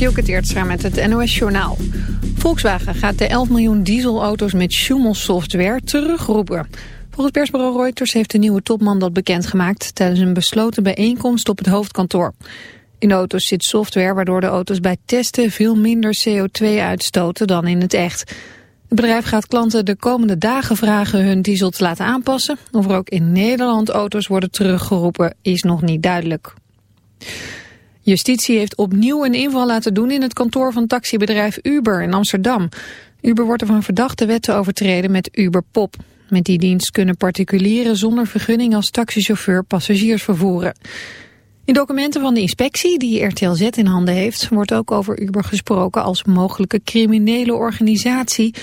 Dielke Teertstra met het NOS Journaal. Volkswagen gaat de 11 miljoen dieselauto's met Schumel-software terugroepen. Volgens persbureau Reuters heeft de nieuwe topman dat bekendgemaakt... tijdens een besloten bijeenkomst op het hoofdkantoor. In de auto's zit software waardoor de auto's bij testen... veel minder CO2 uitstoten dan in het echt. Het bedrijf gaat klanten de komende dagen vragen hun diesel te laten aanpassen. Of er ook in Nederland auto's worden teruggeroepen is nog niet duidelijk. Justitie heeft opnieuw een inval laten doen in het kantoor van taxibedrijf Uber in Amsterdam. Uber wordt ervan verdacht de wet te overtreden met Uber Pop. Met die dienst kunnen particulieren zonder vergunning als taxichauffeur passagiers vervoeren. In documenten van de inspectie, die RTLZ in handen heeft, wordt ook over Uber gesproken als mogelijke criminele organisatie.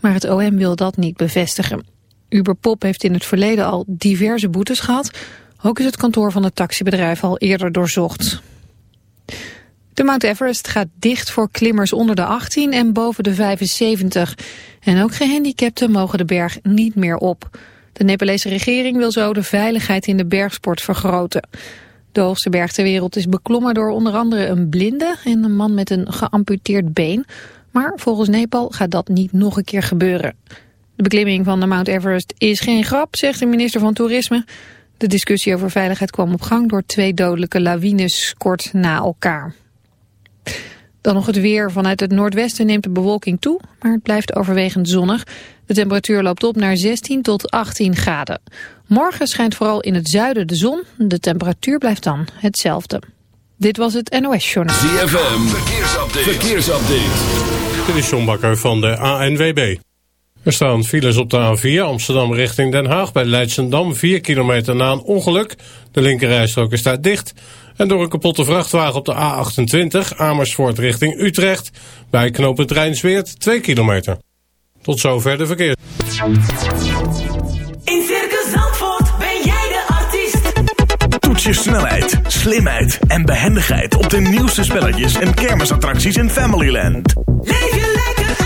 Maar het OM wil dat niet bevestigen. Uber Pop heeft in het verleden al diverse boetes gehad. Ook is het kantoor van het taxibedrijf al eerder doorzocht. De Mount Everest gaat dicht voor klimmers onder de 18 en boven de 75. En ook gehandicapten mogen de berg niet meer op. De Nepalese regering wil zo de veiligheid in de bergsport vergroten. De hoogste berg ter wereld is beklommen door onder andere een blinde en een man met een geamputeerd been. Maar volgens Nepal gaat dat niet nog een keer gebeuren. De beklimming van de Mount Everest is geen grap, zegt de minister van Toerisme. De discussie over veiligheid kwam op gang door twee dodelijke lawines kort na elkaar. Dan nog het weer. Vanuit het noordwesten neemt de bewolking toe, maar het blijft overwegend zonnig. De temperatuur loopt op naar 16 tot 18 graden. Morgen schijnt vooral in het zuiden de zon. De temperatuur blijft dan hetzelfde. Dit was het NOS Journal. ZFM, verkeersupdate. verkeersupdate. Dit is John Bakker van de ANWB. Er staan files op de A4 Amsterdam richting Den Haag bij Leidsendam. 4 kilometer na een ongeluk. De linkerrijstrook is daar dicht. En door een kapotte vrachtwagen op de A28 Amersfoort richting Utrecht. Bij knooppunt Rijnsweert 2 kilometer. Tot zover de verkeer. In Circus Zandvoort ben jij de artiest. Toets je snelheid, slimheid en behendigheid op de nieuwste spelletjes en kermisattracties in Familyland. Leef je lekker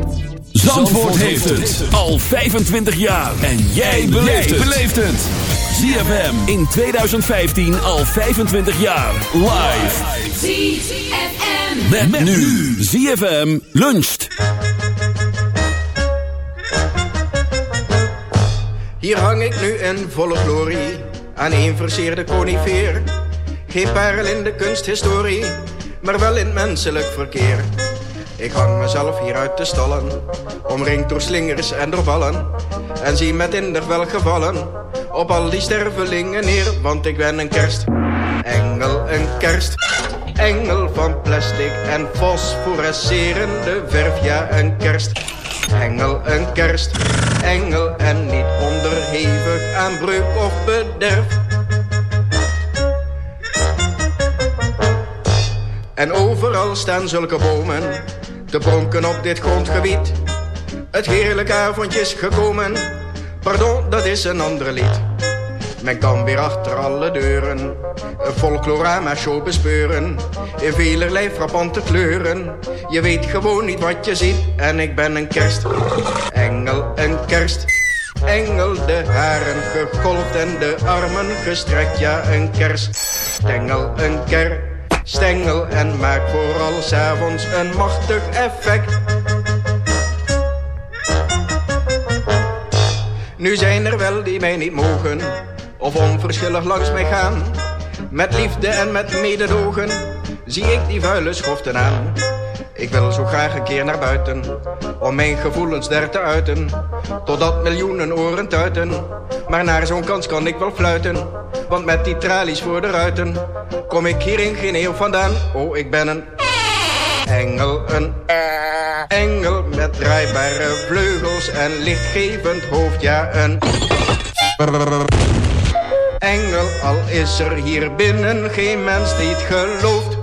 Zandvoort heeft het al 25 jaar. En jij beleeft het. ZFM in 2015 al 25 jaar. Live. ZFM. Met, met nu. ZFM luncht. Hier hang ik nu in volle glorie aan een verseerde conifeer. Geen parel in de kunsthistorie, maar wel in het menselijk verkeer. Ik hang mezelf hier uit de stallen, omringd door slingers en door vallen. En zie met innig welgevallen op al die stervelingen neer, want ik ben een kerst. Engel, een kerst. Engel van plastic en fosforescerende verf, ja een kerst. Engel, een kerst. Engel en niet onderhevig aan breuk of bederf. En overal staan zulke bomen te pronken op dit grondgebied. Het heerlijke avondje is gekomen, pardon, dat is een ander lied. Men kan weer achter alle deuren een folklorama show bespeuren. In velerlei frappante kleuren. Je weet gewoon niet wat je ziet en ik ben een kerst. Engel, een kerst. engel, de haren gegolfd en de armen gestrekt. Ja, een kerststengel, een kerststengel en maakt vooral s'avonds een machtig effect. Nu zijn er wel die mij niet mogen, of onverschillig langs mij gaan. Met liefde en met mededogen zie ik die vuile schoften aan. Ik wil zo graag een keer naar buiten, om mijn gevoelens daar te uiten. Totdat miljoenen oren tuiten, maar naar zo'n kans kan ik wel fluiten. Want met die tralies voor de ruiten, kom ik hier in geen eeuw vandaan. Oh, ik ben een engel, een engel met draaibare vleugels en lichtgevend hoofd. Ja, een engel, al is er hier binnen geen mens die het gelooft.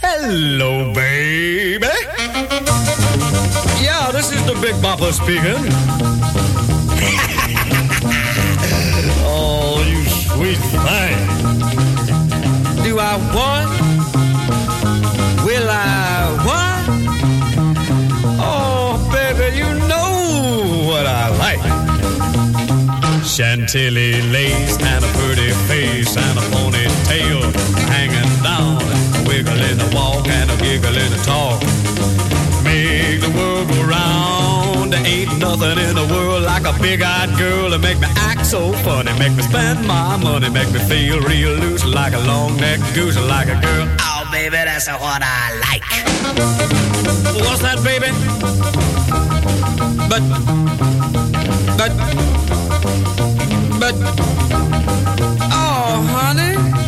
Hello, baby. Yeah, this is the Big Bopper speaking. oh, you sweet thing. Do I want? Will I want? Oh, baby, you know what I like. Chantilly lace and a pretty face and a ponytail hanging down, a wiggle in the walk and a giggle in the talk. Make the world go round. Ain't nothing in the world like a big-eyed girl to make me act so funny, make me spend my money, make me feel real loose like a long-necked goose, like a girl. Oh, baby, that's what I like. What's that, baby? But, but, but, oh, honey.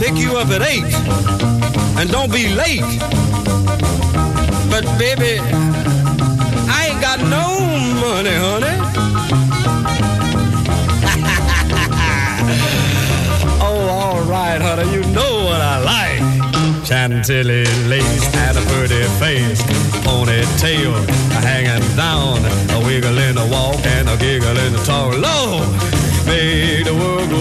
Pick you up at eight, and don't be late. But baby, I ain't got no money, honey. oh, all right, honey, you know what I like. Chantilly lace and a pretty face, ponytail hanging down, a wiggle in the walk and a giggle in the talk. Lord, make the world go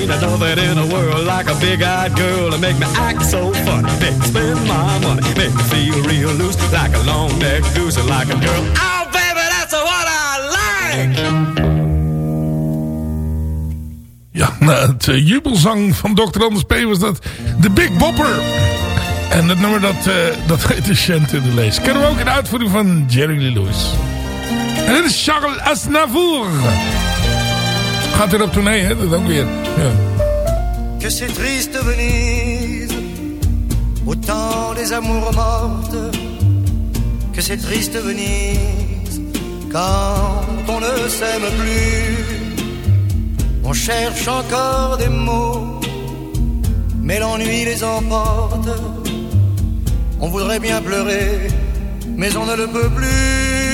ain't nothing in the world like a big-eyed girl to make me act so funny, make spend my money, make me feel real loose like a long-necked goose, like a girl. Oh, baby, that's what I like. Ja, nou, het eh, jubelzang van Dr. Anders P. was dat de Big Bopper. En het nummer dat, uh, dat heet de Chantilly Lace. Kennen we ook in de uitvoering van Jerry Lee Lewis. En dit is Charles Aznavour. Ja. que c'est triste Venise, au temps des amours mortes, que c'est triste Venise, quand on ne s'aime plus. On cherche encore des mots, mais l'ennui les emporte. On voudrait bien pleurer, mais on ne le peut plus.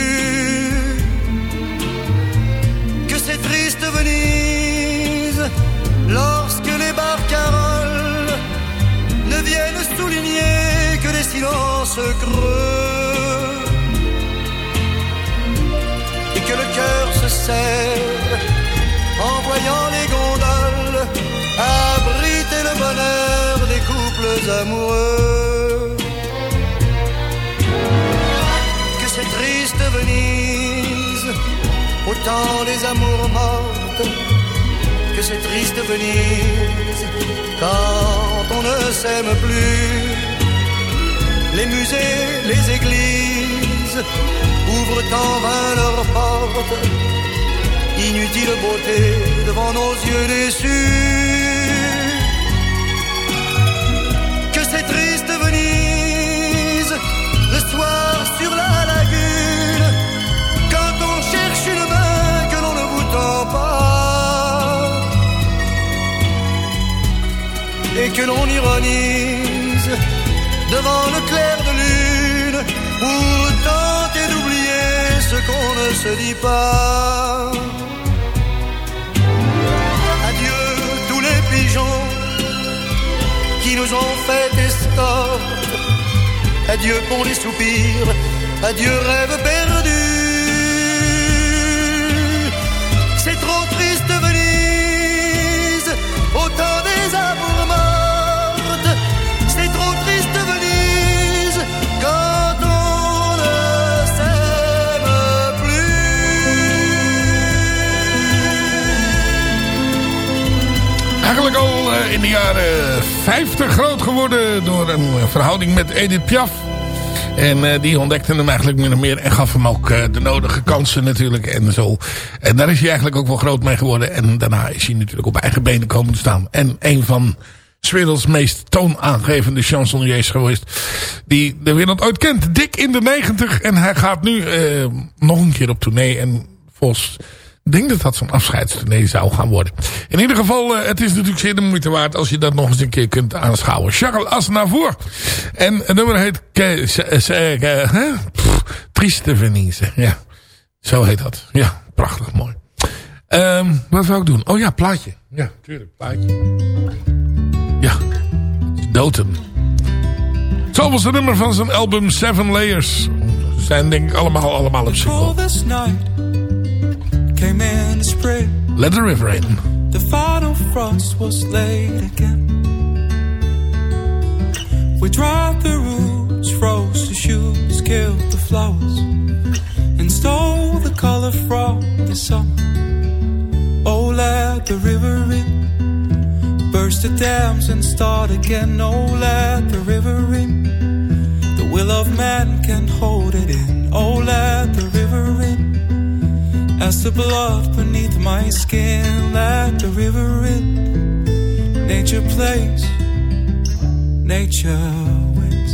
Lorsque les barcaroles ne viennent souligner que les silences creux et que le cœur se serre en voyant les gondoles abriter le bonheur des couples amoureux. Que c'est triste Venise, au temps des amours mortes c'est triste Venise quand on ne s'aime plus. Les musées, les églises ouvrent en vain leurs portes. Inutile beauté devant nos yeux déçus. Qu'on ironise devant le clair de lune pour tenter d'oublier ce qu'on ne se dit pas. Adieu tous les pigeons qui nous ont fait escorte. Adieu pour les soupirs, adieu rêve perdu. Eigenlijk al eh, in de jaren 50 groot geworden door een verhouding met Edith Piaf. En eh, die ontdekte hem eigenlijk min of meer en gaf hem ook eh, de nodige kansen natuurlijk en zo. En daar is hij eigenlijk ook wel groot mee geworden. En daarna is hij natuurlijk op eigen benen komen staan. En een van Swiddels meest toonaangevende chansonniers geweest. Die de wereld ooit kent. Dik in de 90 en hij gaat nu nog een keer op tournee. En volgens... Denk dat dat zo'n afscheidstournee zou gaan worden. In ieder geval, eh, het is natuurlijk zeer de moeite waard als je dat nog eens een keer kunt aanschouwen. Charles Aznavour. En het nummer heet... Triste Venise. Ja, zo heet dat. Ja, prachtig mooi. Ehm, wat zou ik doen? Oh ja, plaatje. Ja, tuurlijk, plaatje. Ja, Doten. Zo was het nummer van zijn album Seven Layers. Zijn denk ik allemaal, allemaal op single. All this night came in the spring. Let the river in. The final frost was laid again. We dried the roots, froze the shoots, killed the flowers, and stole the color from the sun. Oh, let the river in. Burst the dams and start again. Oh, let the river in. The will of man can hold it in. Oh, let the river in. As the blood beneath my skin, let the river in. Nature plays, nature wins.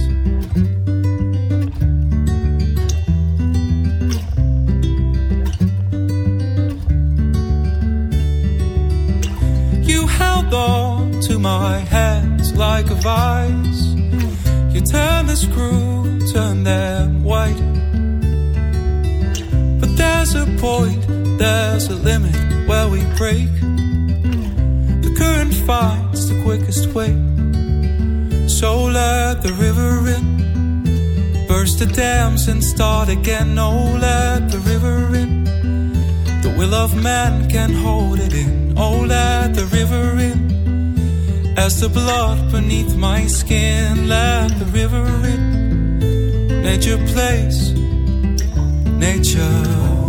You held on to my hands like a vice. You turned the screw, turned them white. There's a point, there's a limit where we break. The current finds the quickest way. So let the river in. Burst the dams and start again. Oh, let the river in. The will of man can hold it in. Oh, let the river in. As the blood beneath my skin, let the river in. Nature plays, nature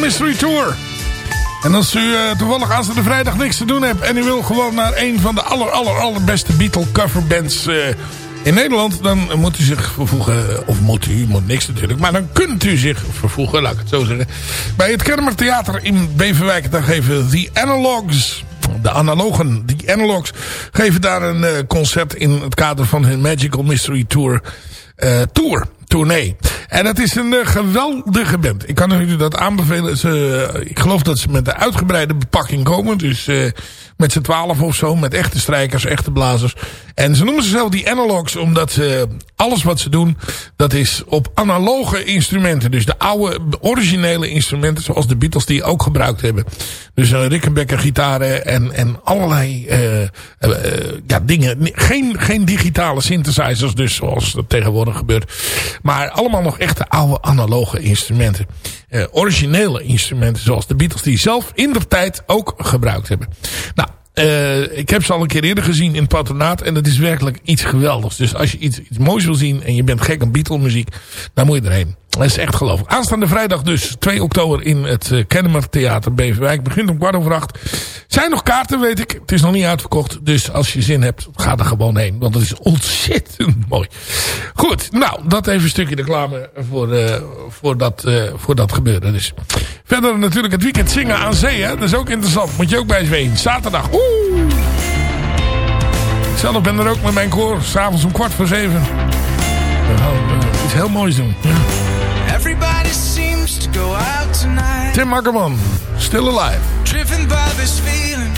Mystery Tour. En als u uh, toevallig aanstaande vrijdag niks te doen hebt... en u wil gewoon naar een van de aller, aller, allerbeste Beatle coverbands... Uh, in Nederland, dan moet u zich vervoegen... of moet u, moet niks natuurlijk... maar dan kunt u zich vervoegen, laat ik het zo zeggen... bij het Kermer Theater in Beverwijk. Dan geven The Analogs de analogen, die analogs, geven daar een uh, concert in het kader van hun Magical Mystery Tour. Tour, tournee. En het is een uh, geweldige band. Ik kan u dat aanbevelen. Ze, ik geloof dat ze met een uitgebreide bepakking komen. Dus met z'n twaalf of zo. Met echte strijkers, echte blazers. En ze noemen zichzelf die analogs. Omdat ze alles wat ze doen. Dat is op analoge instrumenten. Dus de oude originele instrumenten. Zoals de Beatles die ook gebruikt hebben. Dus uh, Rickenbacker gitaren. En, en allerlei uh, ja, dingen. Geen, geen digitale synthesizers dus. Zoals dat tegenwoordig gebeurt. Maar allemaal nog echte oude analoge instrumenten. Originele instrumenten zoals de Beatles die zelf in de tijd ook gebruikt hebben. Nou, uh, ik heb ze al een keer eerder gezien in het patronaat en dat is werkelijk iets geweldigs. Dus als je iets, iets moois wil zien en je bent gek aan Beatle muziek, dan moet je erheen. Dat is echt geloof Aanstaande vrijdag dus, 2 oktober in het uh, Kennemer Theater Beverwijk. Begint om kwart over acht. Zijn nog kaarten, weet ik. Het is nog niet uitverkocht. Dus als je zin hebt, ga er gewoon heen. Want het is ontzettend mooi. Goed, nou, dat even een stukje reclame voor, uh, voor, dat, uh, voor dat gebeuren. Dus. Verder natuurlijk het weekend zingen aan zee. Hè? Dat is ook interessant. Moet je ook bij zijn. Zaterdag. Oeh. Ik zelf ben er ook met mijn koor. S'avonds om kwart voor zeven. We gaan iets heel moois doen. Ja. Everybody seems to go out tonight. Tim Akkerman, still alive. Driven by this feeling,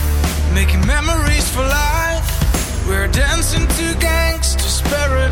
making memories for life. We're dancing to gangsters' paradise.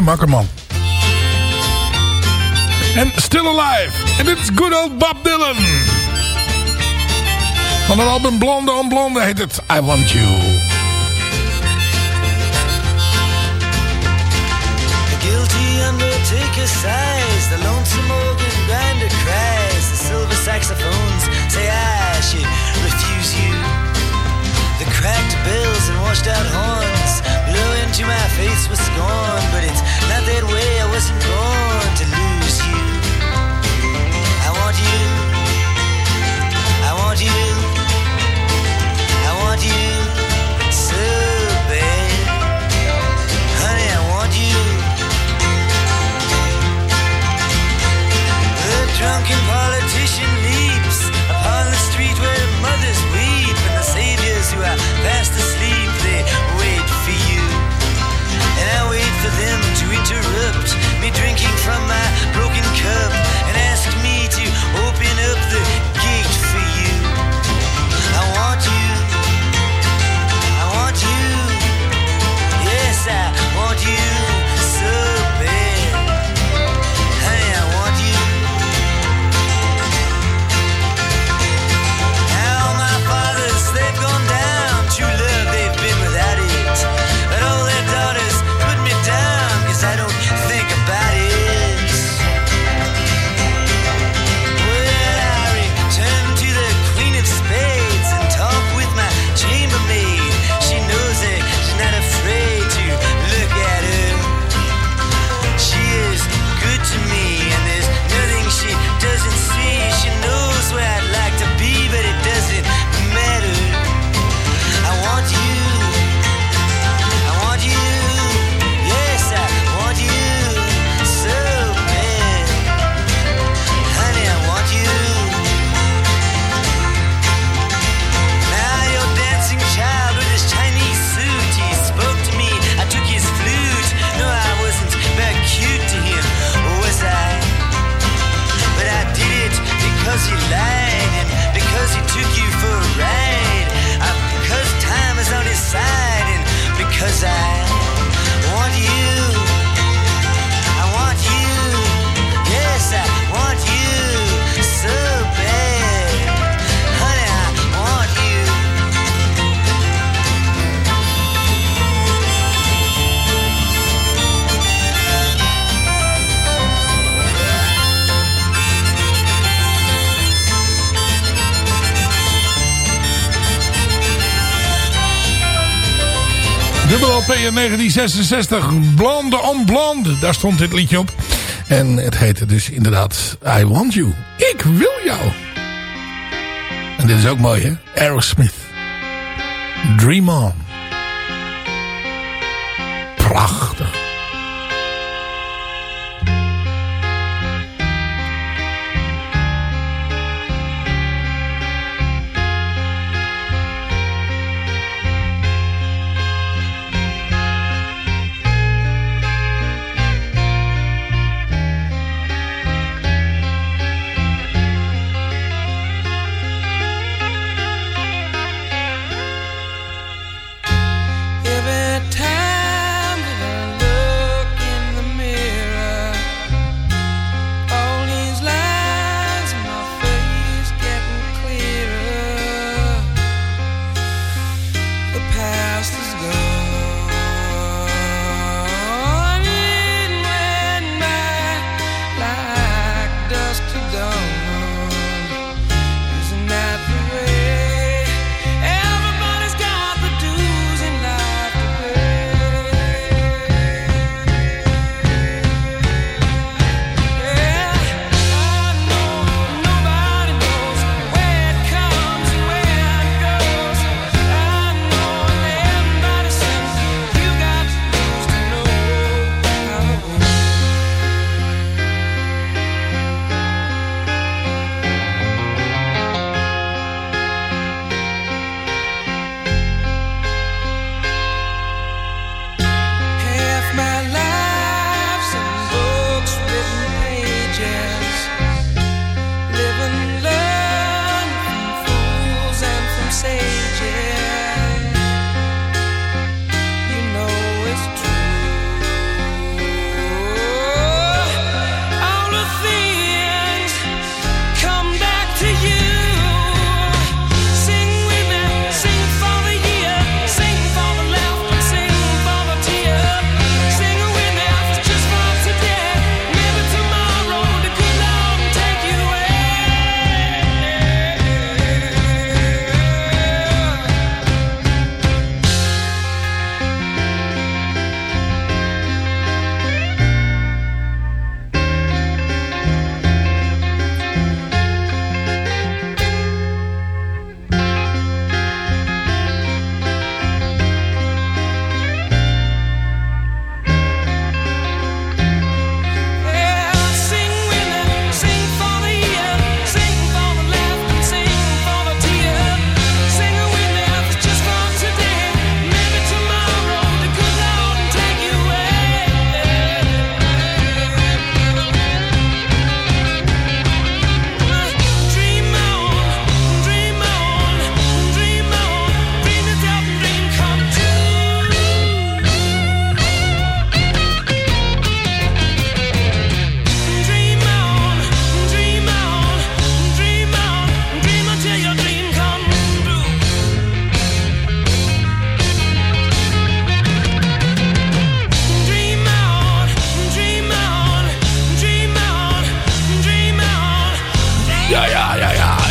And Akkerman. En Still Alive. En dit is good old Bob Dylan. Van het album Blonde on Blonde heet het I Want You. The lonesome organ grinder cries. The silver saxophones say I should refuse you. The cracked bells and washed out horns you, my face was scorn, but it's not that way. I wasn't born to lose you. I want you. I want you. I want you so bad, honey. I want you. The drunken politics. LP in 1966. Blonde on Blonde. Daar stond dit liedje op. En het heette dus inderdaad I Want You. Ik wil jou. En dit is ook mooi hè. Aerosmith. Dream On. Prachtig.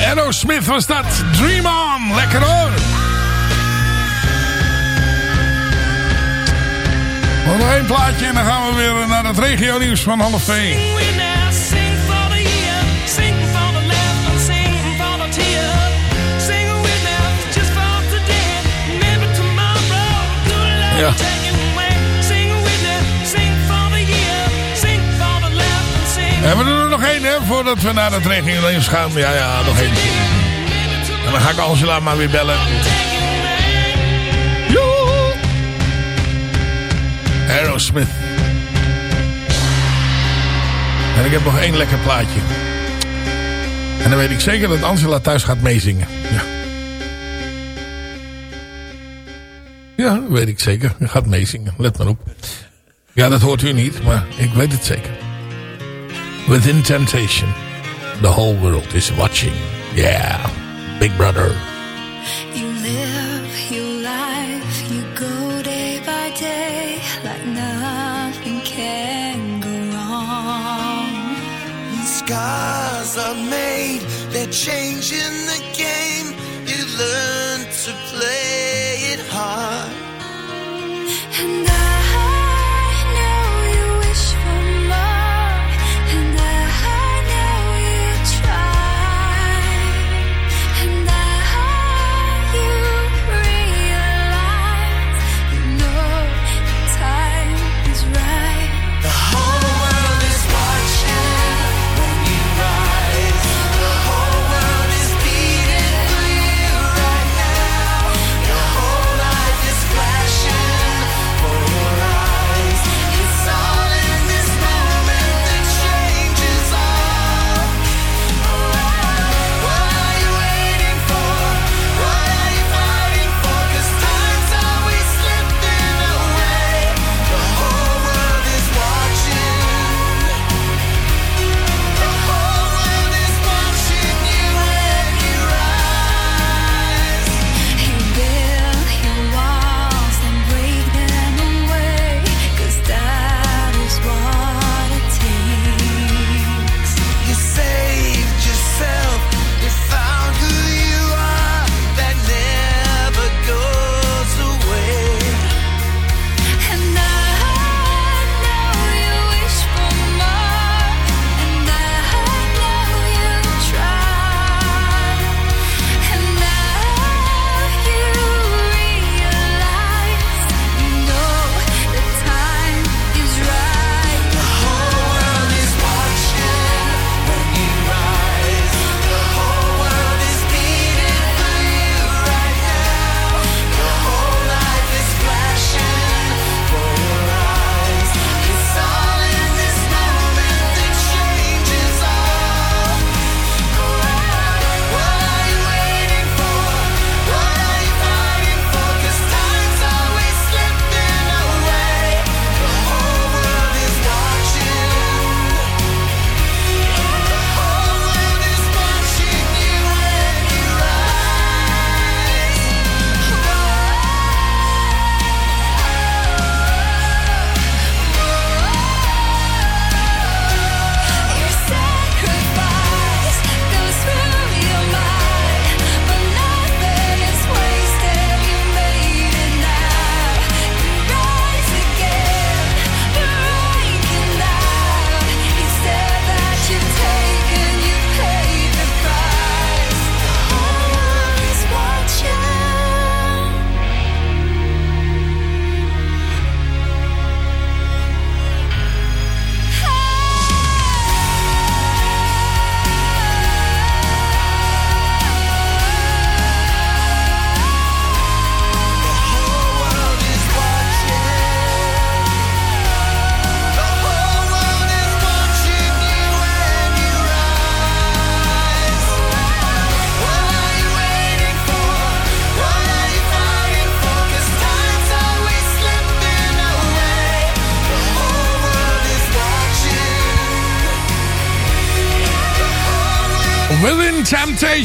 Aerosmith was dat. Dream on. Lekker hoor. Nog één plaatje en dan gaan we weer naar het regio nieuws van half twee. Ja. Voordat we naar het regio nieuws gaan? Ja, ja, nog één. En dan ga ik Angela maar weer bellen. Joe. Aerosmith. En ik heb nog één lekker plaatje. En dan weet ik zeker dat Angela thuis gaat meezingen. Ja. Ja, weet ik zeker. Je gaat meezingen. Let maar op. Ja, dat hoort u niet, maar ik weet het zeker. Within temptation, the whole world is watching. Yeah, Big Brother. You live your life, you go day by day like nothing can go wrong. Scars are made, they're changing the game. You learn to play it hard. And I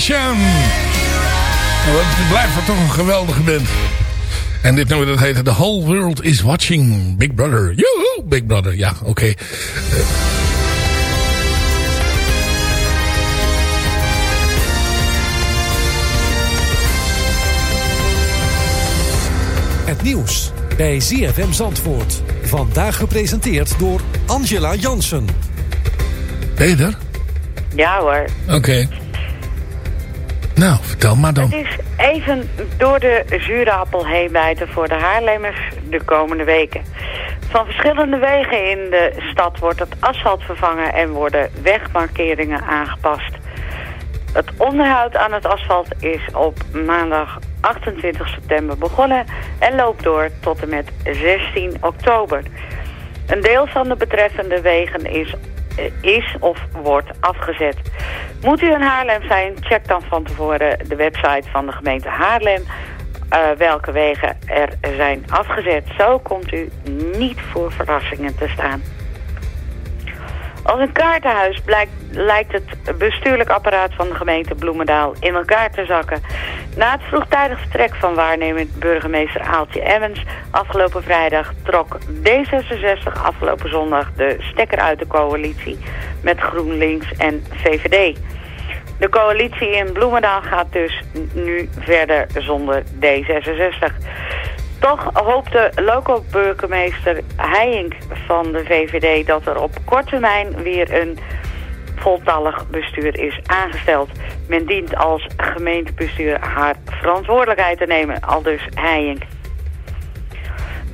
Generation. Nou, het blijft toch een geweldige band. En dit nummer dat heette The Whole World Is Watching Big Brother. Joehoe, Big Brother. Ja, oké. Eh. Het nieuws bij ZFM Zandvoort. Vandaag gepresenteerd door Angela Jansen. Ben je er? Ja hoor. Oké. Nou. Het is even door de zure appel heen bijten voor de Haarlemmers de komende weken. Van verschillende wegen in de stad wordt het asfalt vervangen en worden wegmarkeringen aangepast. Het onderhoud aan het asfalt is op maandag 28 september begonnen en loopt door tot en met 16 oktober. Een deel van de betreffende wegen is, is of wordt afgezet. Moet u in Haarlem zijn, check dan van tevoren de website van de gemeente Haarlem... eh, welke wegen er zijn afgezet. Zo komt u niet voor verrassingen te staan. Als een kaartenhuis blijkt, lijkt het bestuurlijk apparaat van de gemeente Bloemendaal in elkaar te zakken. Na het vroegtijdig vertrek van waarnemend burgemeester Aaltje Emmens afgelopen vrijdag trok D66 afgelopen zondag de stekker uit de coalitie met GroenLinks en VVD. De coalitie in Bloemendaal gaat dus nu verder zonder D66. Toch hoopt de local burgemeester Heijink van de VVD dat er op korte termijn weer een voltallig bestuur is aangesteld. Men dient als gemeentebestuur haar verantwoordelijkheid te nemen, aldus Heijink.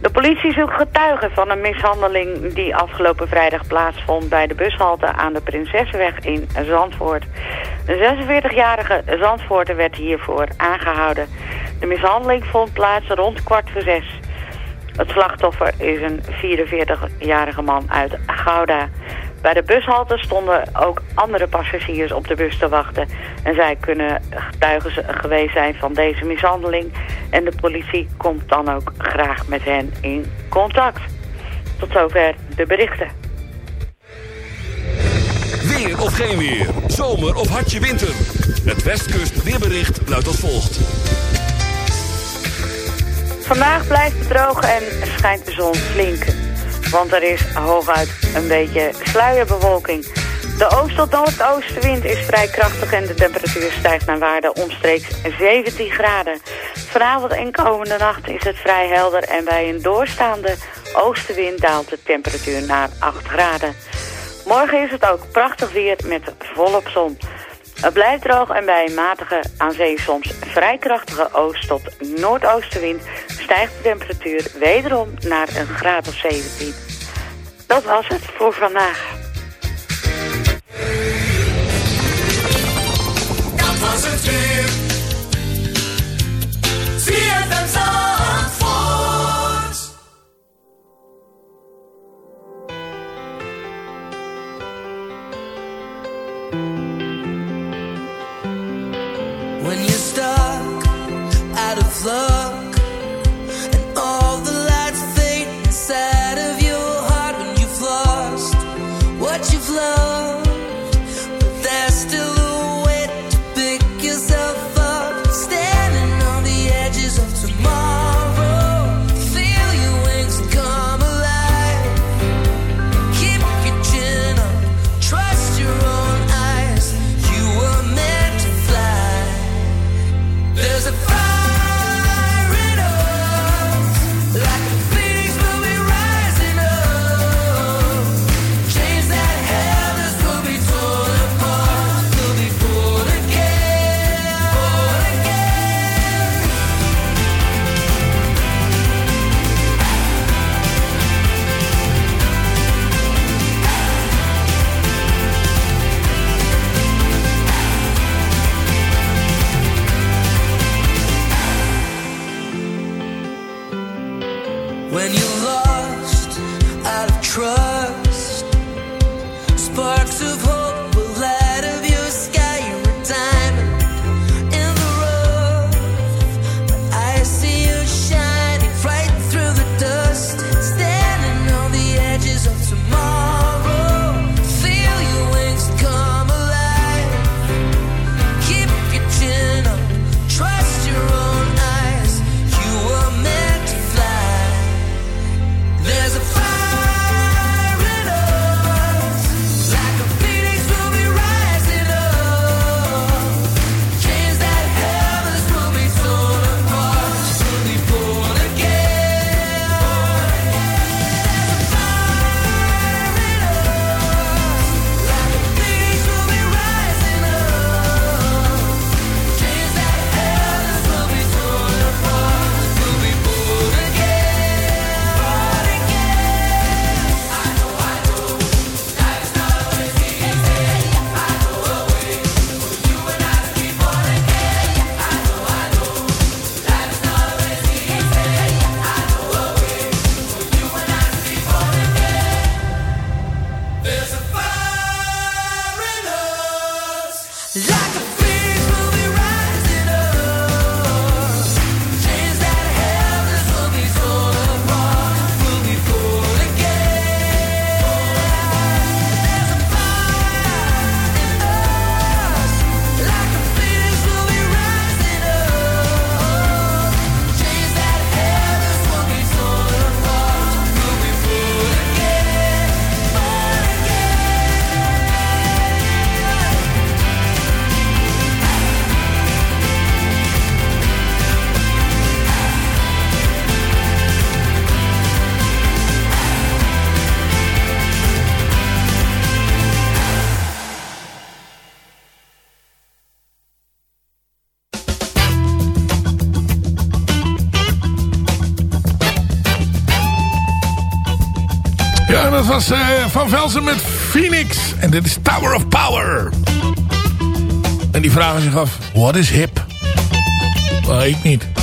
De politie zoekt getuigen van een mishandeling die afgelopen vrijdag plaatsvond bij de bushalte aan de Prinsessenweg in Zandvoort. Een 46-jarige Zandvoorter werd hiervoor aangehouden. De mishandeling vond plaats rond kwart voor zes. Het slachtoffer is een 44-jarige man uit Gouda. Bij de bushalte stonden ook andere passagiers op de bus te wachten. En zij kunnen getuigen geweest zijn van deze mishandeling. En de politie komt dan ook graag met hen in contact. Tot zover de berichten. Weer of geen weer. Zomer of hartje winter. Het Westkust weerbericht luidt als volgt. Vandaag blijft het droog en schijnt de zon flink. Want er is hooguit een beetje sluierbewolking. De oost- tot noordoostenwind is vrij krachtig en de temperatuur stijgt naar waarde omstreeks 17 graden. Vanavond en komende nacht is het vrij helder en bij een doorstaande oostenwind daalt de temperatuur naar 8 graden. Morgen is het ook prachtig weer met volop zon. Het blijft droog en bij een matige, aan zee soms vrij krachtige oost- tot noordoostenwind stijgt de temperatuur wederom naar een graad of 17. Dat was het voor vandaag. Dat was het. When you're lost out of trust, Eh, van Velsen met Phoenix. En dit is Tower of Power. En die vragen zich af, wat is hip? Maar ik niet.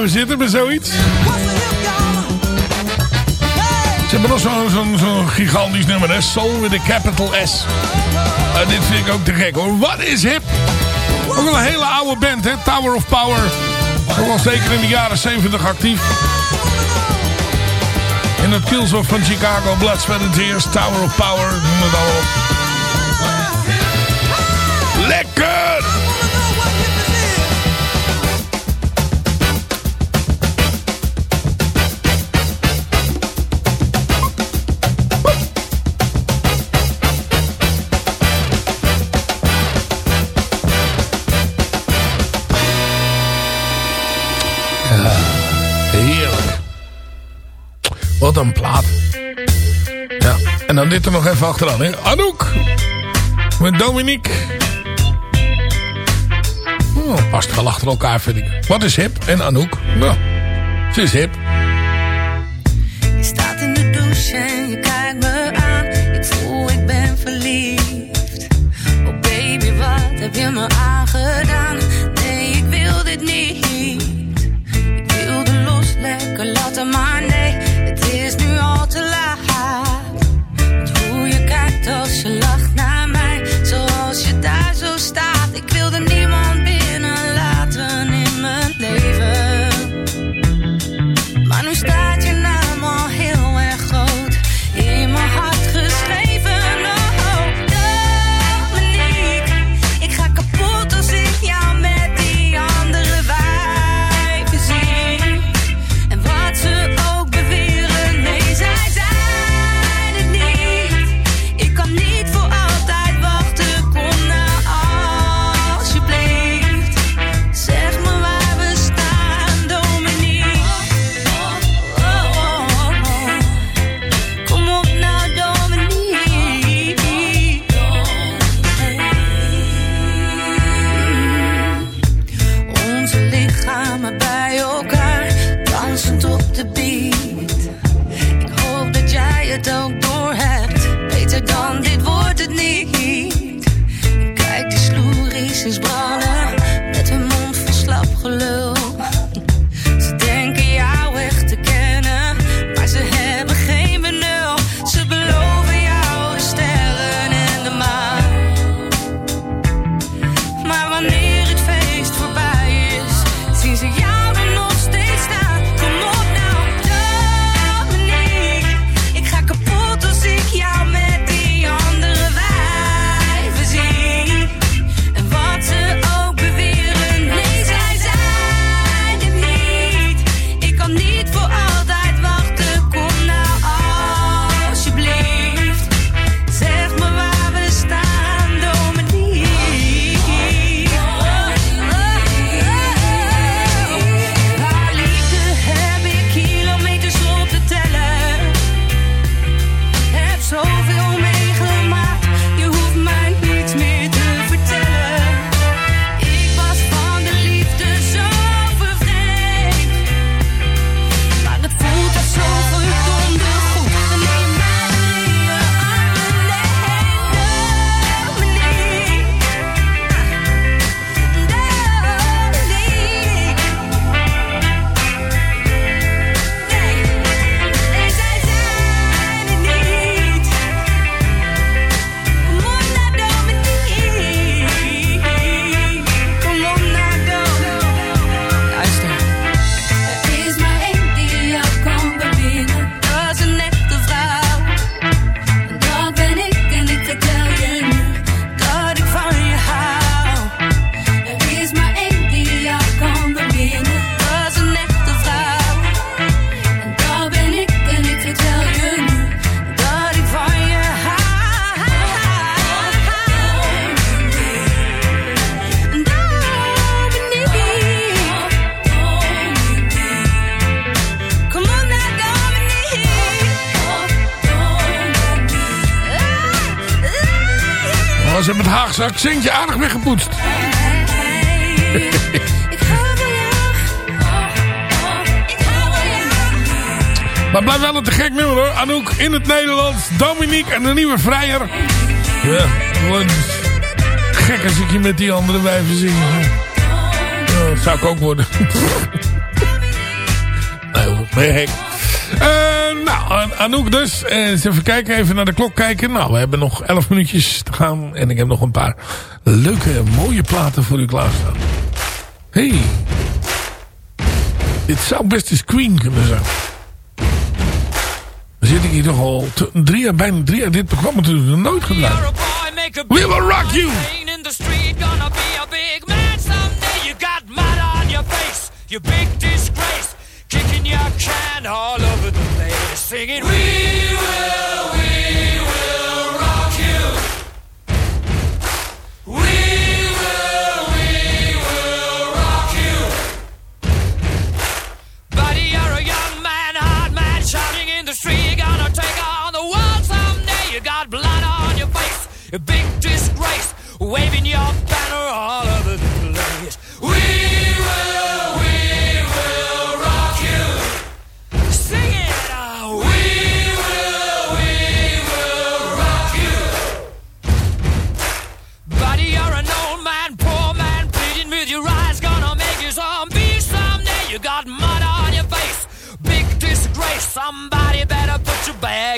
We zitten bij zoiets. Ze hebben nog zo'n gigantisch nummer, hè? Soul with a capital S. Eh, dit vind ik ook te gek, hoor. Wat is hip? Ook wel een hele oude band, hè? Tower of Power. Gewoon zeker in de jaren 70 actief. In het Killzone van Chicago, Blood, Sweat Tears, Tower of Power, noem het. Wat een plaat. Ja, en dan dit er nog even achteraan. Hè? Anouk. Met Dominique. Oh, past wel achter elkaar vind ik. Wat is hip en Anouk? Nou, ze is hip. Je staat in de douche en het Haagse accentje aardig weggepoetst. Maar blijf wel een te gek nummer hoor. Anouk in het Nederlands. Dominique en de nieuwe vrijer. Ja, gek als ik je met die andere wijven zie. Dat zou ik ook worden. nou, ben je gek. Eh, nou, An- Anouk dus. Eh, eens even kijken, even naar de klok kijken. Nou, we hebben nog 11 minuutjes te gaan. En ik heb nog een paar leuke, mooie platen voor u klaarstaan. Hey. Dit zou best eens Queen kunnen zijn. Dan zit ik hier toch al te- drie jaar, bijna drie jaar. Dit programma natuurlijk nog nooit gedaan. We will rock you! in the street, gonna be a big man someday. You got mud on your face, you big disgrace. Kicking your can all over the singing, We will, we will rock you. We will, we will rock you. Buddy, you're a young man, hard man, shouting in the street. You're gonna take on the world someday. You got blood on your face, a big disgrace, waving your banner all over the place. We Somebody better put your bag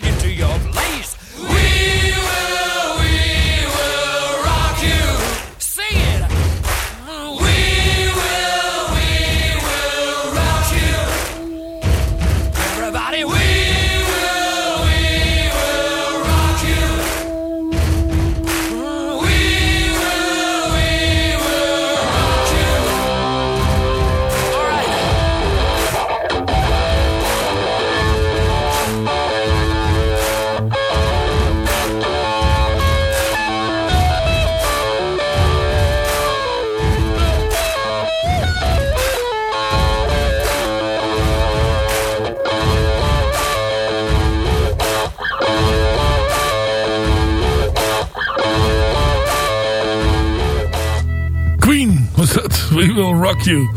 Rock You.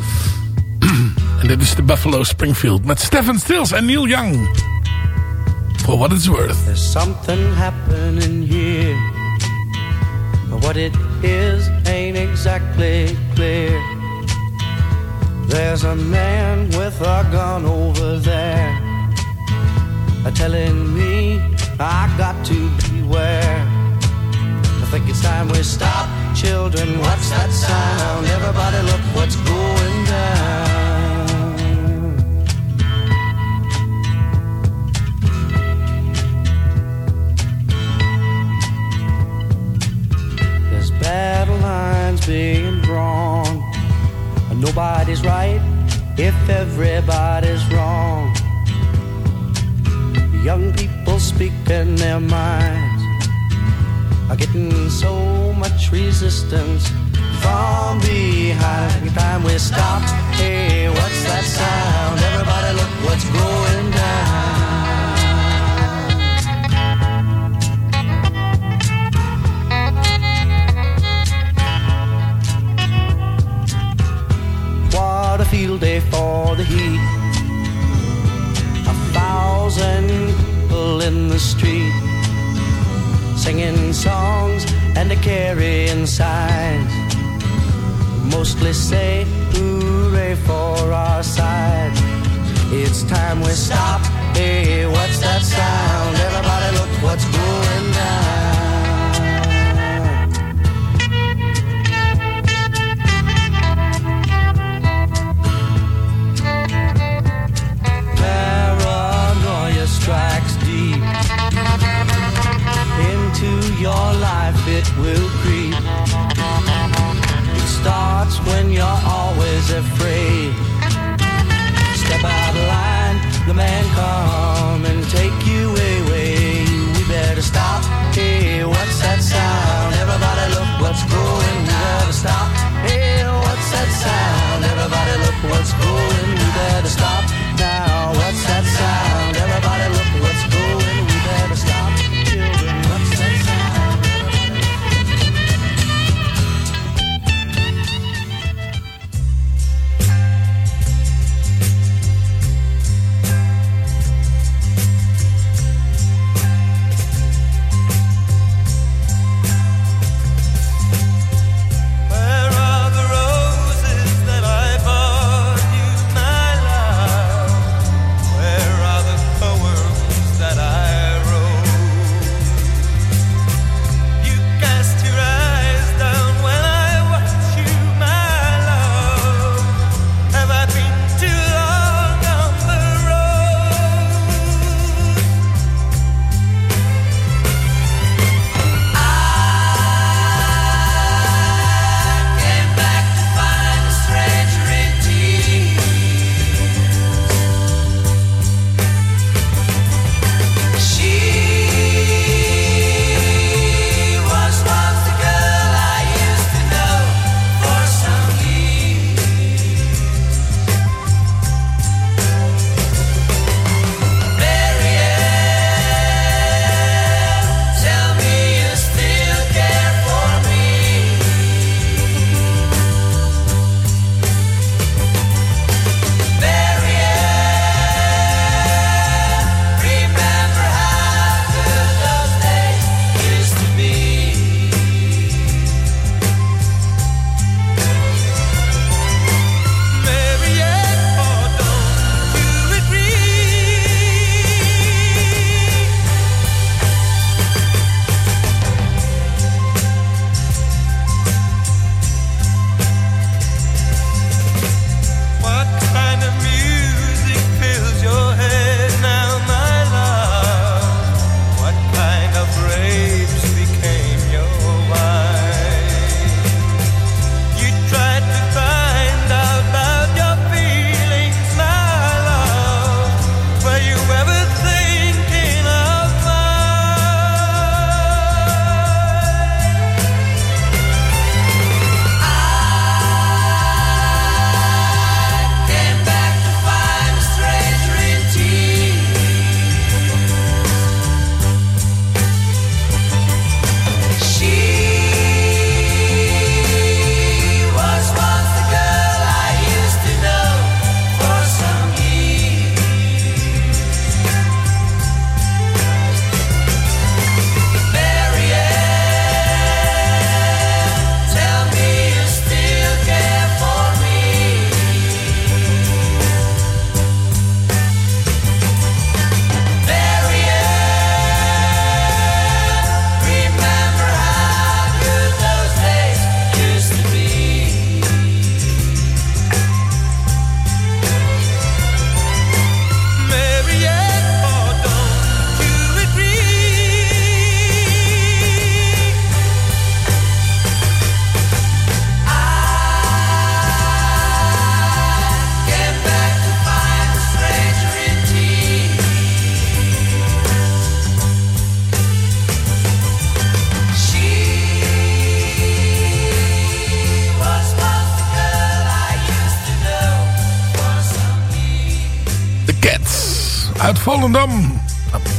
en dit is de Buffalo Springfield met Stephen Stills en Neil Young. For what it's worth. There's something happening here. But what it is ain't exactly clear. There's a man with a gun over there. Telling me I got to beware. I think it's time we stop. Children, what's that sound? Everybody look what's going down. There's battle lines being drawn. And nobody's right if everybody's wrong. Young people speaking their minds are getting so much resistance from behind. Time we stop. Hey, what's that sound? Everybody, look what's going down. What a field day for the heat. A thousand people in the street singing songs and a carrying signs. Mostly say hooray for our side. It's time we stop. Hey, what's that sound? Everybody look what's going down. Paranoia strikes deep into your life, it will creep. You're always afraid. Step out of line, the man come and take you away. We better stop. Hey, what's that sound? Everybody look what's going. We better stop. Hey, what's that sound? Everybody look what's going. We better stop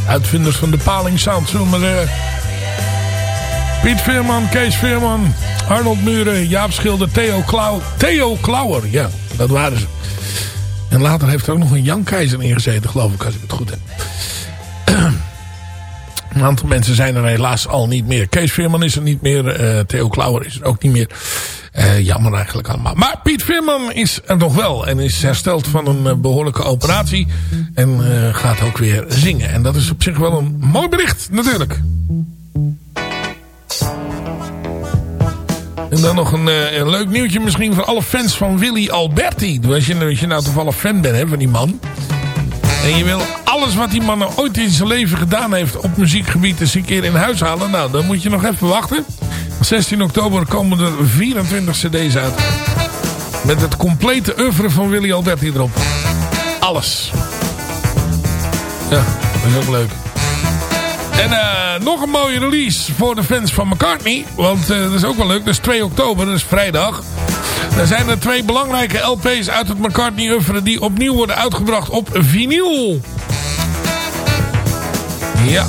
Uitvinders van de Paling Sound, zullen. Piet Veerman, Kees Veerman, Arnold Muren, Jaap Schilder, Theo, Klauw, Theo Klauwer. Ja, dat waren ze. En later heeft er ook nog een Jan Keizer ingezeten, geloof ik, als ik het goed heb. Een aantal mensen zijn er helaas al niet meer. Kees Veerman is er niet meer. eh, Theo Klauwer is er ook niet meer. Eh, jammer eigenlijk allemaal. Maar Piet Veerman is er nog wel. En is hersteld van een eh, behoorlijke operatie. En eh, gaat ook weer zingen. En dat is op zich wel een mooi bericht natuurlijk. En dan nog een, een leuk nieuwtje misschien voor alle fans van Willy Alberti. Als je, als je nou toevallig fan bent hè, van die man. En je wil alles wat die man nou ooit in zijn leven gedaan heeft op muziekgebied eens een keer in huis halen. Nou, dan moet je nog even wachten. 16 oktober komen er 24 cd's uit. Met het complete oeuvre van Willy Alberti erop. Alles. Ja, dat is ook leuk. En eh, nog een mooie release voor de fans van McCartney. Want eh, dat is ook wel leuk. Dat is 2 oktober, dat is vrijdag. Er zijn er twee belangrijke LP's uit het McCartney oeuvre die opnieuw worden uitgebracht op vinyl. Ja.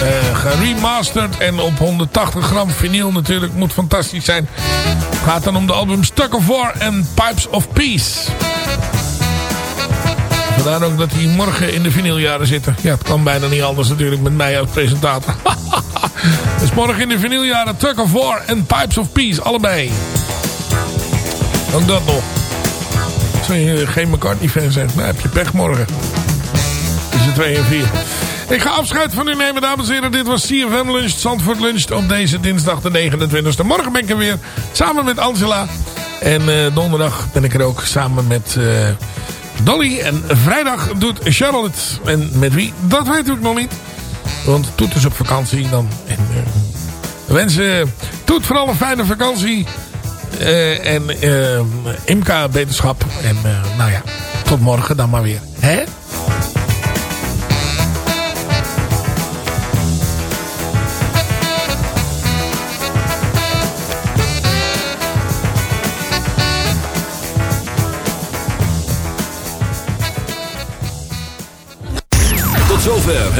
Eh, eh, geremasterd en op 180 gram vinyl natuurlijk. Moet fantastisch zijn. Het gaat dan om de album Stuck of War en Pipes of Peace. Vandaar ook dat die morgen in de vinyljaren zitten. Ja, het kan bijna niet anders natuurlijk met mij als presentator. dus morgen in de vinyljaren Tuck of War en Pipes of Peace. Allebei. Ook dat nog. Je geen McCartney-fan bent, nou heb je pech morgen. Tussen 2 en 4. Ik ga afscheid van u nemen, dames en heren. Dit was CFM Lunch, Zandvoort Lunch op deze dinsdag de 29e. Morgen ben ik er weer, samen met Angela. En eh, donderdag ben ik er ook samen met eh, Dolly. En vrijdag doet Charlotte. En met wie? Dat weet ik nog niet. Want Toet is op vakantie dan. En, eh, we wensen Toet vooral een fijne vakantie. En Imka beterschap. En nou ja, tot morgen dan maar weer. Hè?